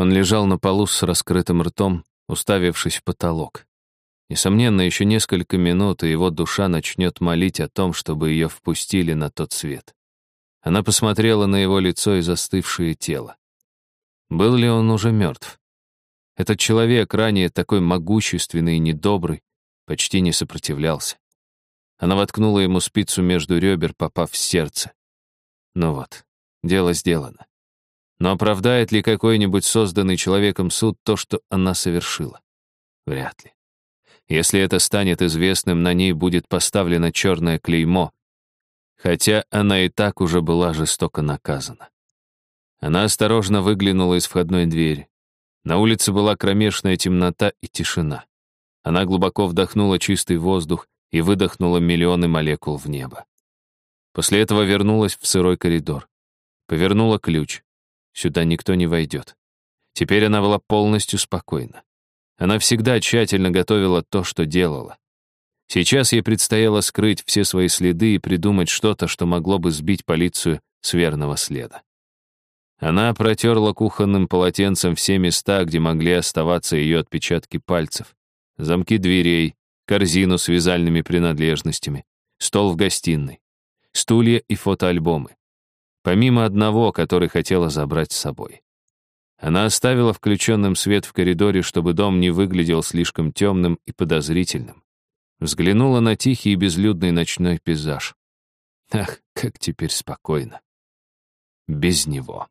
Он лежал на полу с раскрытым ртом, уставившись в потолок. Несомненно, еще несколько минут, и его душа начнет молить о том, чтобы ее впустили на тот свет. Она посмотрела на его лицо и застывшее тело. Был ли он уже мертв? Этот человек, ранее такой могущественный и недобрый, почти не сопротивлялся. Она воткнула ему спицу между ребер, попав в сердце. Ну вот, дело сделано. Но оправдает ли какой-нибудь созданный человеком суд то, что она совершила? Вряд ли. Если это станет известным, на ней будет поставлено черное клеймо, хотя она и так уже была жестоко наказана. Она осторожно выглянула из входной двери. На улице была кромешная темнота и тишина. Она глубоко вдохнула чистый воздух и выдохнула миллионы молекул в небо. После этого вернулась в сырой коридор. Повернула ключ. Сюда никто не войдет. Теперь она была полностью спокойна. Она всегда тщательно готовила то, что делала. Сейчас ей предстояло скрыть все свои следы и придумать что-то, что могло бы сбить полицию с верного следа. Она протерла кухонным полотенцем все места, где могли оставаться ее отпечатки пальцев. Замки дверей, корзину с вязальными принадлежностями, стол в гостиной, стулья и фотоальбомы. Помимо одного, который хотела забрать с собой. Она оставила включенным свет в коридоре, чтобы дом не выглядел слишком темным и подозрительным. Взглянула на тихий и безлюдный ночной пейзаж. Ах, как теперь спокойно. Без него.